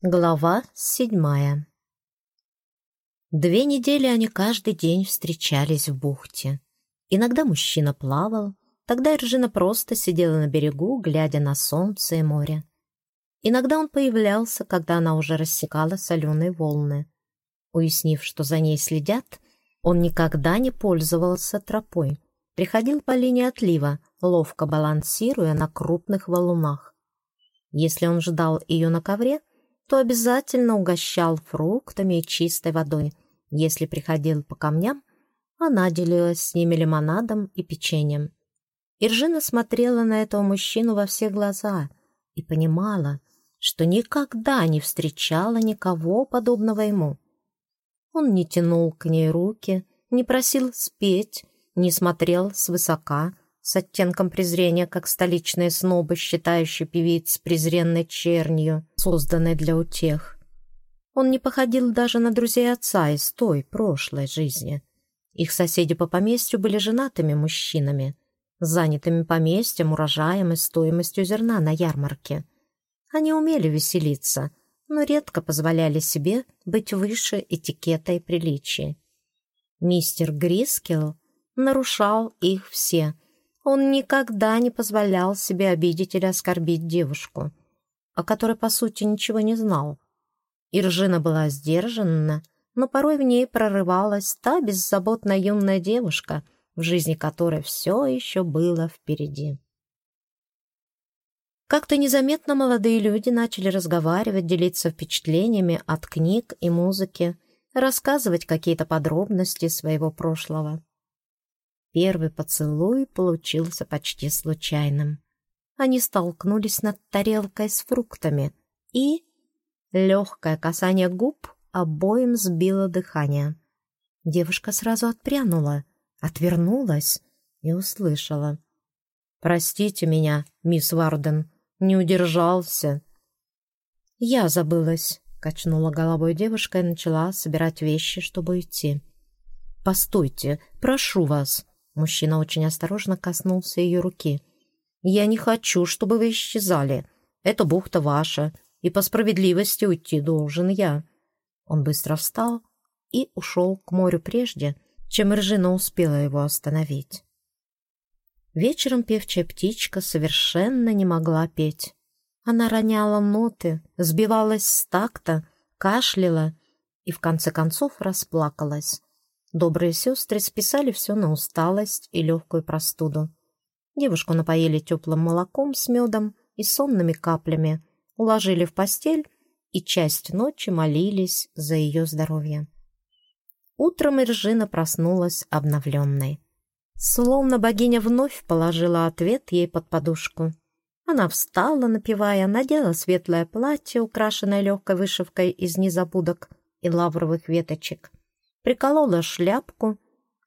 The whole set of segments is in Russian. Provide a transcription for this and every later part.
Глава седьмая Две недели они каждый день встречались в бухте. Иногда мужчина плавал, тогда Иржина просто сидела на берегу, глядя на солнце и море. Иногда он появлялся, когда она уже рассекала соленые волны. Уяснив, что за ней следят, он никогда не пользовался тропой, приходил по линии отлива, ловко балансируя на крупных валунах. Если он ждал ее на ковре, то обязательно угощал фруктами и чистой водой. Если приходил по камням, она делилась с ними лимонадом и печеньем. Иржина смотрела на этого мужчину во все глаза и понимала, что никогда не встречала никого подобного ему. Он не тянул к ней руки, не просил спеть, не смотрел свысока, с оттенком презрения, как столичные снобы, считающие певиц презренной чернью, созданной для утех. Он не походил даже на друзей отца из той, прошлой жизни. Их соседи по поместью были женатыми мужчинами, занятыми поместьем, урожаем и стоимостью зерна на ярмарке. Они умели веселиться, но редко позволяли себе быть выше этикета и приличия. Мистер Грискелл нарушал их все — он никогда не позволял себе обидеть или оскорбить девушку, о которой, по сути, ничего не знал. Иржина была сдержанна, но порой в ней прорывалась та беззаботная юная девушка, в жизни которой все еще было впереди. Как-то незаметно молодые люди начали разговаривать, делиться впечатлениями от книг и музыки, рассказывать какие-то подробности своего прошлого. Первый поцелуй получился почти случайным. Они столкнулись над тарелкой с фруктами, и легкое касание губ обоим сбило дыхание. Девушка сразу отпрянула, отвернулась и услышала. «Простите меня, мисс Варден, не удержался». «Я забылась», — качнула головой девушка и начала собирать вещи, чтобы уйти. «Постойте, прошу вас», Мужчина очень осторожно коснулся ее руки. «Я не хочу, чтобы вы исчезали. Эта бухта ваша, и по справедливости уйти должен я». Он быстро встал и ушел к морю прежде, чем Ржина успела его остановить. Вечером певчая птичка совершенно не могла петь. Она роняла ноты, сбивалась с такта, кашляла и в конце концов расплакалась. Добрые сестры списали все на усталость и легкую простуду. Девушку напоили теплым молоком с медом и сонными каплями, уложили в постель и часть ночи молились за ее здоровье. Утром Иржина проснулась обновленной. Словно богиня вновь положила ответ ей под подушку. Она встала, напевая, надела светлое платье, украшенное легкой вышивкой из незабудок и лавровых веточек, приколола шляпку,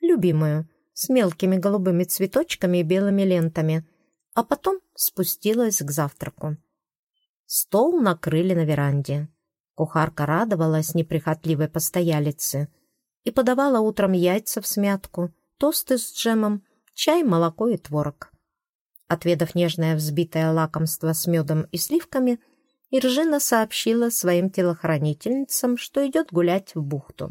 любимую, с мелкими голубыми цветочками и белыми лентами, а потом спустилась к завтраку. Стол накрыли на веранде. Кухарка радовалась неприхотливой постоялице и подавала утром яйца в смятку, тосты с джемом, чай, молоко и творог. Отведав нежное взбитое лакомство с медом и сливками, Иржина сообщила своим телохранительницам, что идет гулять в бухту.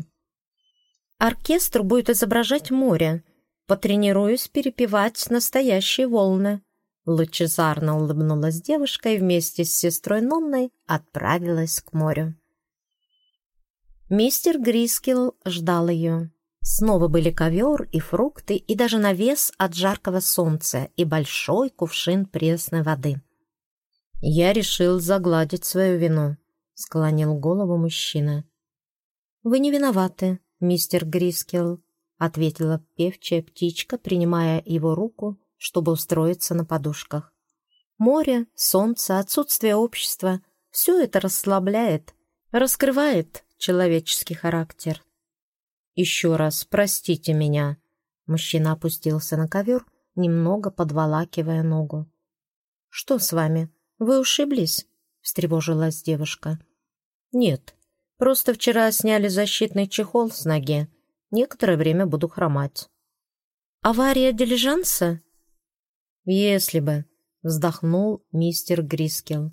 Оркестр будет изображать море. Потренируюсь перепевать настоящие волны». Лучезарно улыбнулась девушка и вместе с сестрой Нонной отправилась к морю. Мистер Грискил ждал ее. Снова были ковер и фрукты, и даже навес от жаркого солнца и большой кувшин пресной воды. «Я решил загладить свою вину», — склонил голову мужчина. «Вы не виноваты», мистер Грискел», — ответила певчая птичка, принимая его руку, чтобы устроиться на подушках. «Море, солнце, отсутствие общества — все это расслабляет, раскрывает человеческий характер». «Еще раз простите меня», — мужчина опустился на ковер, немного подволакивая ногу. «Что с вами? Вы ушиблись?» — встревожилась девушка. «Нет, Просто вчера сняли защитный чехол с ноги. Некоторое время буду хромать. Авария дилижанса? Если бы, вздохнул мистер Грискел.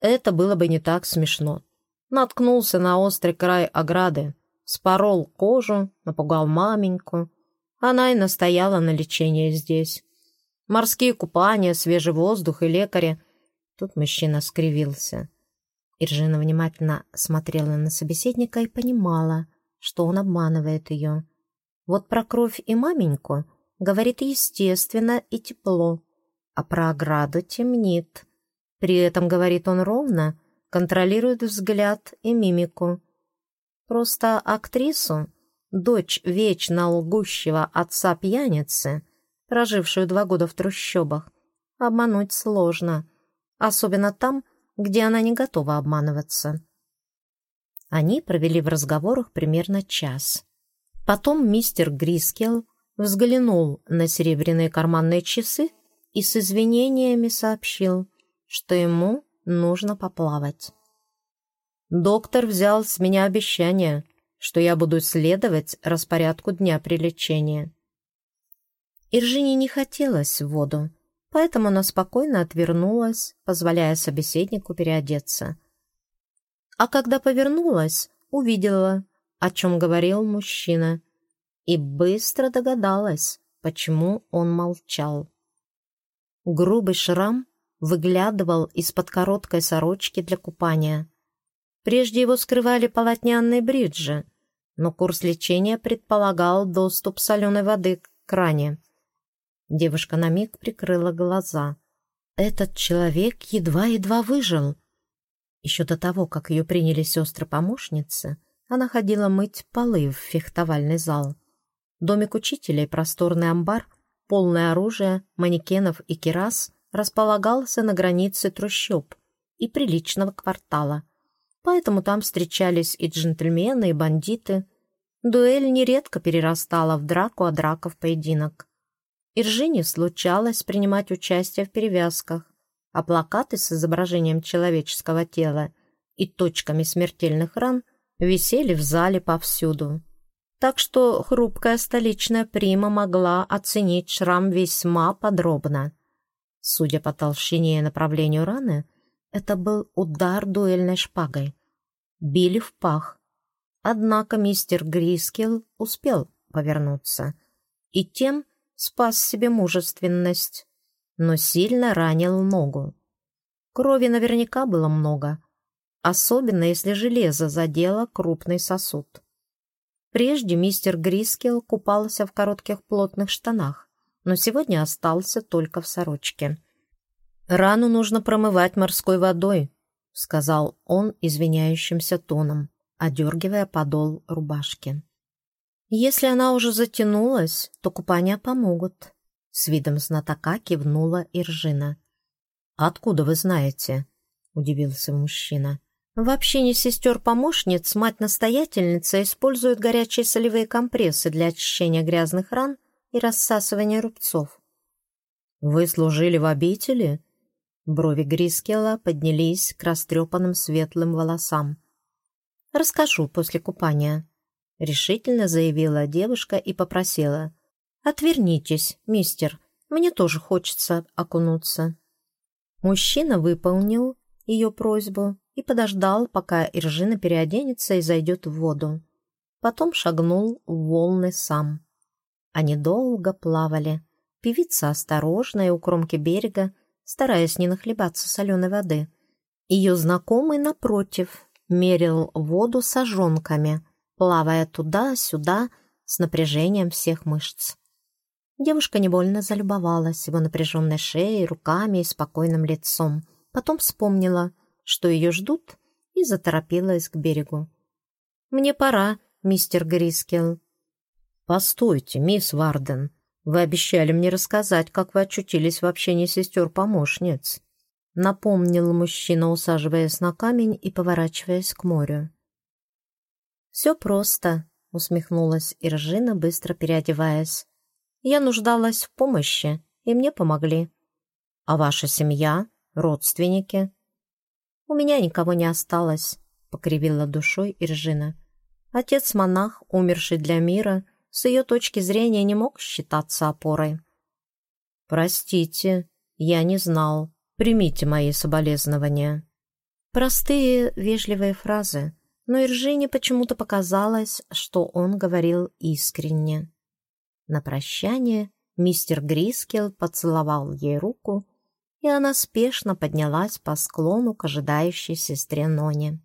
Это было бы не так смешно. Наткнулся на острый край ограды, спорол кожу, напугал маменьку. Она и настояла на лечении здесь. Морские купания, свежий воздух и лекари. Тут мужчина скривился. Иржина внимательно смотрела на собеседника и понимала, что он обманывает ее. Вот про кровь и маменьку говорит естественно и тепло, а про ограду темнит. При этом говорит он ровно, контролирует взгляд и мимику. Просто актрису, дочь вечно лгущего отца-пьяницы, прожившую два года в трущобах, обмануть сложно, особенно там, где она не готова обманываться. Они провели в разговорах примерно час. Потом мистер Грискел взглянул на серебряные карманные часы и с извинениями сообщил, что ему нужно поплавать. Доктор взял с меня обещание, что я буду следовать распорядку дня при лечении. Иржине не хотелось в воду, поэтому она спокойно отвернулась, позволяя собеседнику переодеться. А когда повернулась, увидела, о чем говорил мужчина, и быстро догадалась, почему он молчал. Грубый шрам выглядывал из-под короткой сорочки для купания. Прежде его скрывали полотняные бриджи, но курс лечения предполагал доступ соленой воды к кране. Девушка на миг прикрыла глаза. Этот человек едва-едва выжил. Еще до того, как ее приняли сестры-помощницы, она ходила мыть полы в фехтовальный зал. Домик учителя и просторный амбар, полное оружие, манекенов и керас располагался на границе трущоб и приличного квартала. Поэтому там встречались и джентльмены, и бандиты. Дуэль нередко перерастала в драку, а драка в поединок. Иржине случалось принимать участие в перевязках, а плакаты с изображением человеческого тела и точками смертельных ран висели в зале повсюду. Так что хрупкая столичная прима могла оценить шрам весьма подробно. Судя по толщине и направлению раны, это был удар дуэльной шпагой. Били в пах. Однако мистер Грискел успел повернуться и тем спас себе мужественность, но сильно ранил ногу. Крови наверняка было много, особенно если железо задело крупный сосуд. Прежде мистер Грискел купался в коротких плотных штанах, но сегодня остался только в сорочке. «Рану нужно промывать морской водой», — сказал он извиняющимся тоном, одергивая подол рубашки. «Если она уже затянулась, то купания помогут», — с видом знатока кивнула Иржина. «Откуда вы знаете?» — удивился мужчина. В общине сестер-помощниц мать-настоятельница использует горячие солевые компрессы для очищения грязных ран и рассасывания рубцов. «Вы служили в обители?» Брови Грискела поднялись к растрепанным светлым волосам. «Расскажу после купания», — решительно заявила девушка и попросила. «Отвернитесь, мистер, мне тоже хочется окунуться». Мужчина выполнил ее просьбу и подождал, пока Иржина переоденется и зайдет в воду. Потом шагнул в волны сам. Они долго плавали. Певица осторожная у кромки берега, стараясь не нахлебаться соленой воды. Ее знакомый, напротив, мерил воду сожонками, плавая туда-сюда с напряжением всех мышц. Девушка невольно залюбовалась его напряженной шеей, руками и спокойным лицом. Потом вспомнила, что ее ждут, и заторопилась к берегу. «Мне пора, мистер Грискел», «Постойте, мисс Варден, вы обещали мне рассказать, как вы очутились в общении сестер-помощниц», напомнил мужчина, усаживаясь на камень и поворачиваясь к морю. «Все просто», — усмехнулась Иржина, быстро переодеваясь. «Я нуждалась в помощи, и мне помогли. А ваша семья, родственники?» «У меня никого не осталось», — покривила душой Иржина. «Отец монах, умерший для мира, — с ее точки зрения не мог считаться опорой. «Простите, я не знал. Примите мои соболезнования». Простые, вежливые фразы, но Иржине почему-то показалось, что он говорил искренне. На прощание мистер Грискел поцеловал ей руку, и она спешно поднялась по склону к ожидающей сестре Ноне.